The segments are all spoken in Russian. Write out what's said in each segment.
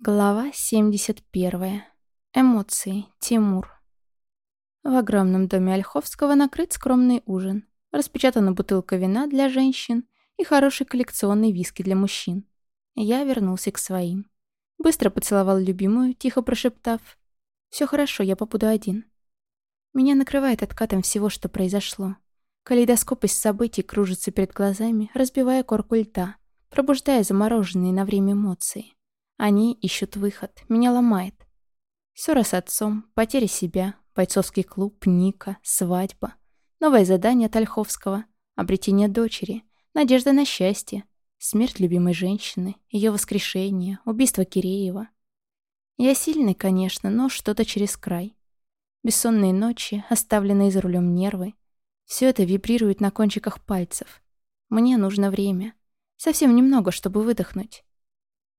Глава 71. Эмоции. Тимур. В огромном доме Ольховского накрыт скромный ужин. Распечатана бутылка вина для женщин и хороший коллекционный виски для мужчин. Я вернулся к своим. Быстро поцеловал любимую, тихо прошептав. «Все хорошо, я побуду один». Меня накрывает откатом всего, что произошло. Калейдоскоп из событий кружится перед глазами, разбивая корку льда, пробуждая замороженные на время эмоции. Они ищут выход. Меня ломает. Ссора с отцом, потеря себя, бойцовский клуб, Ника, свадьба. Новое задание от Ольховского, обретение дочери, надежда на счастье, смерть любимой женщины, ее воскрешение, убийство Киреева. Я сильный, конечно, но что-то через край. Бессонные ночи, оставленные за рулем нервы. Все это вибрирует на кончиках пальцев. Мне нужно время. Совсем немного, чтобы выдохнуть.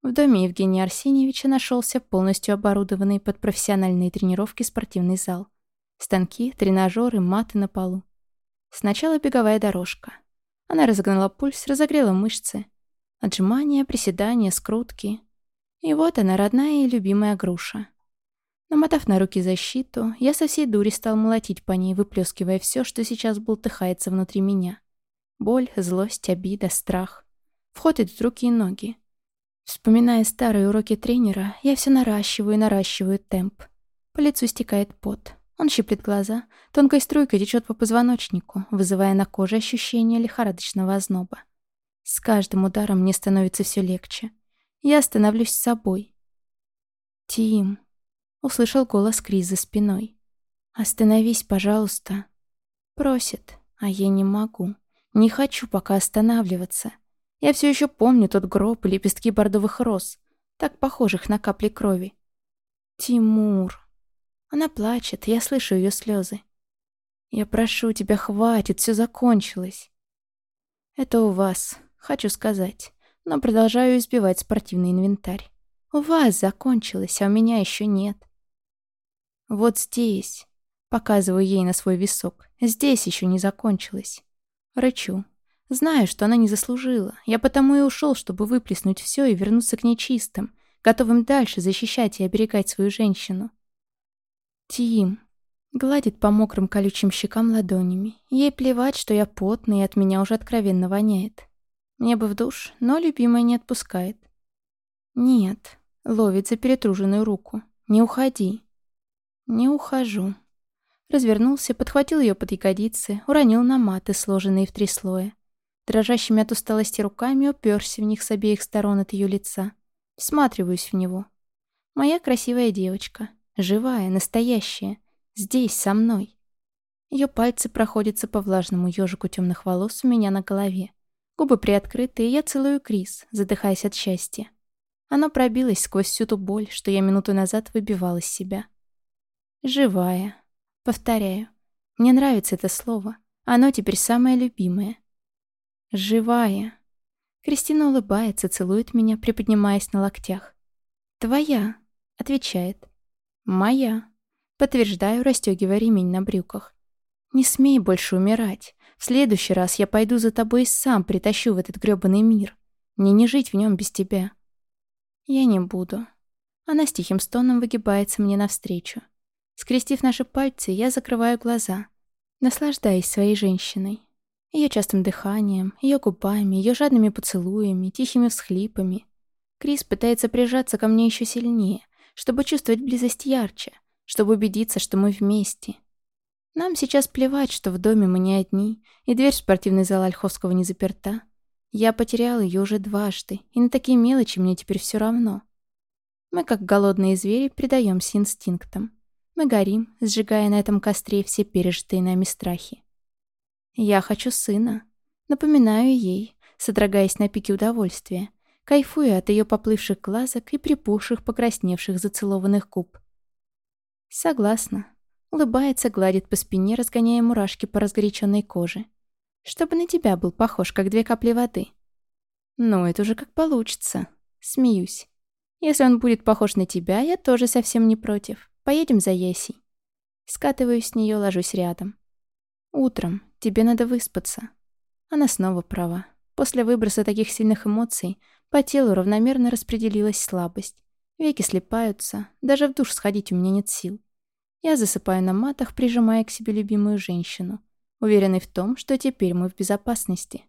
В доме Евгения Арсеньевича нашелся полностью оборудованный под профессиональные тренировки спортивный зал. Станки, тренажеры, маты на полу. Сначала беговая дорожка. Она разогнала пульс, разогрела мышцы. Отжимания, приседания, скрутки. И вот она, родная и любимая груша. Намотав на руки защиту, я со всей дури стал молотить по ней, выплескивая все, что сейчас бултыхается внутри меня. Боль, злость, обида, страх. В ход идут руки и ноги. Вспоминая старые уроки тренера, я все наращиваю и наращиваю темп. По лицу стекает пот. Он щиплет глаза, тонкой струйкой течет по позвоночнику, вызывая на коже ощущение лихорадочного озноба. С каждым ударом мне становится все легче. Я становлюсь собой. «Тим», — услышал голос Крис за спиной. «Остановись, пожалуйста». Просит, а я не могу. Не хочу пока останавливаться. Я все еще помню тот гроб и лепестки бордовых роз, так похожих на капли крови. Тимур. Она плачет, я слышу ее слезы. Я прошу тебя, хватит, все закончилось. Это у вас, хочу сказать, но продолжаю избивать спортивный инвентарь. У вас закончилось, а у меня еще нет. Вот здесь, показываю ей на свой висок, здесь еще не закончилось. Рычу, Знаю, что она не заслужила. Я потому и ушел, чтобы выплеснуть все и вернуться к ней чистым, готовым дальше защищать и оберегать свою женщину. Тим гладит по мокрым колючим щекам ладонями. Ей плевать, что я потный и от меня уже откровенно воняет. Мне бы в душ, но любимая не отпускает. Нет, ловит за перетруженную руку. Не уходи. Не ухожу. Развернулся, подхватил ее под ягодицы, уронил на маты, сложенные в три слоя. Дрожащими от усталости руками уперся в них с обеих сторон от ее лица. Всматриваюсь в него. Моя красивая девочка. Живая, настоящая. Здесь, со мной. Ее пальцы проходятся по влажному ежику темных волос у меня на голове. Губы приоткрыты, и я целую Крис, задыхаясь от счастья. Оно пробилось сквозь всю ту боль, что я минуту назад выбивал из себя. Живая. Повторяю. Мне нравится это слово. Оно теперь самое любимое. Живая. Кристина улыбается, целует меня, приподнимаясь на локтях. «Твоя», — отвечает. «Моя», — подтверждаю, расстегивая ремень на брюках. «Не смей больше умирать. В следующий раз я пойду за тобой и сам притащу в этот грёбаный мир. Мне не жить в нем без тебя». «Я не буду». Она с тихим стоном выгибается мне навстречу. Скрестив наши пальцы, я закрываю глаза, наслаждаясь своей женщиной. Ее частым дыханием, ее губами, ее жадными поцелуями, тихими всхлипами. Крис пытается прижаться ко мне еще сильнее, чтобы чувствовать близость ярче, чтобы убедиться, что мы вместе. Нам сейчас плевать, что в доме мы не одни, и дверь в спортивный зал Ольховского не заперта. Я потерял ее уже дважды, и на такие мелочи мне теперь все равно. Мы, как голодные звери, предаемся инстинктам. Мы горим, сжигая на этом костре все пережитые нами страхи. Я хочу сына. Напоминаю ей, содрогаясь на пике удовольствия, кайфуя от ее поплывших глазок и припухших, покрасневших зацелованных губ. Согласна. Улыбается, гладит по спине, разгоняя мурашки по разгоряченной коже. Чтобы на тебя был похож, как две капли воды. Ну, это уже как получится. Смеюсь. Если он будет похож на тебя, я тоже совсем не против. Поедем за Есей. Скатываюсь с нее, ложусь рядом. Утром, Тебе надо выспаться. Она снова права. После выброса таких сильных эмоций по телу равномерно распределилась слабость. Веки слепаются, даже в душ сходить у меня нет сил. Я засыпаю на матах, прижимая к себе любимую женщину, уверенный в том, что теперь мы в безопасности.